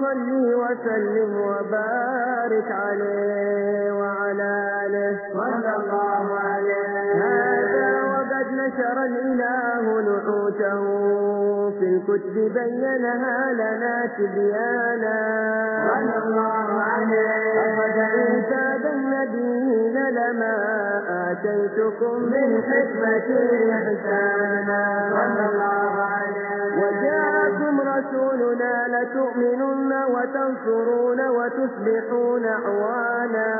صل وسلم وبارك عليه وعلى آله. صلى الله عليه. هذا وقد نشر الإله نحوته. في الكتب بينها لنا تبيانا. صلى الله عليه. أخذ عيسى بالنبيين لما آتيتكم من حكمة إحسانا. رسولنا لتؤمنن وتنصرون وتصبحون أعوانا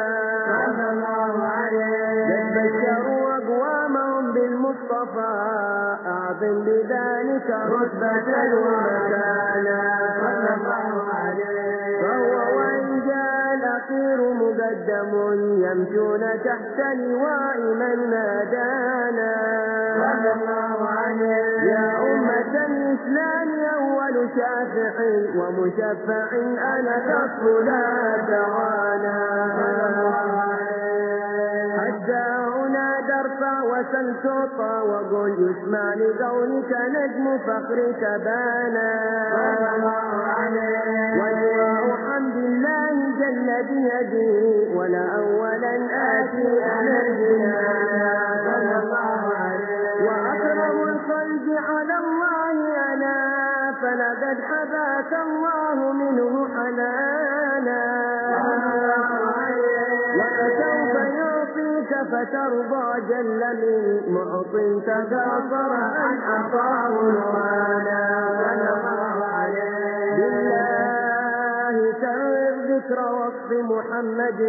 صلى الله عليه. بشروا أقوامهم بالمصطفى. أعظم بذلك رتبة ومكانا. صلى الله عليه. فهو وإن جاء الأخير مقدم يمشون تحت لواء من نادانا. صلى الله عليه. الإسلام أول شافع ومشفع أنا كف لا ترانا. حتى هنا ترفع وسل تعطى وقل يسمع لقولك نجم فخرك بانا ولواء حمد الله جل بيدي ولا أولا آتي أنا الخلق على الله أنا فلقد حباك الله منه حنانا. وسوف يعطيك فترضى جل من معط تكاثر أن أعطاه نوانا. بالله كرر ذكر وصف محمد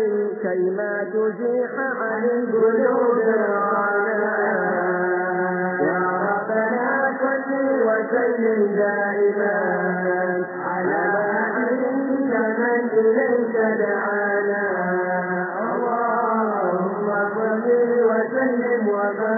كيما تزيح عن القلوب الرانا وسلم دائما على نبيك من إليك دعانا. اللهم صل وسلم وبارك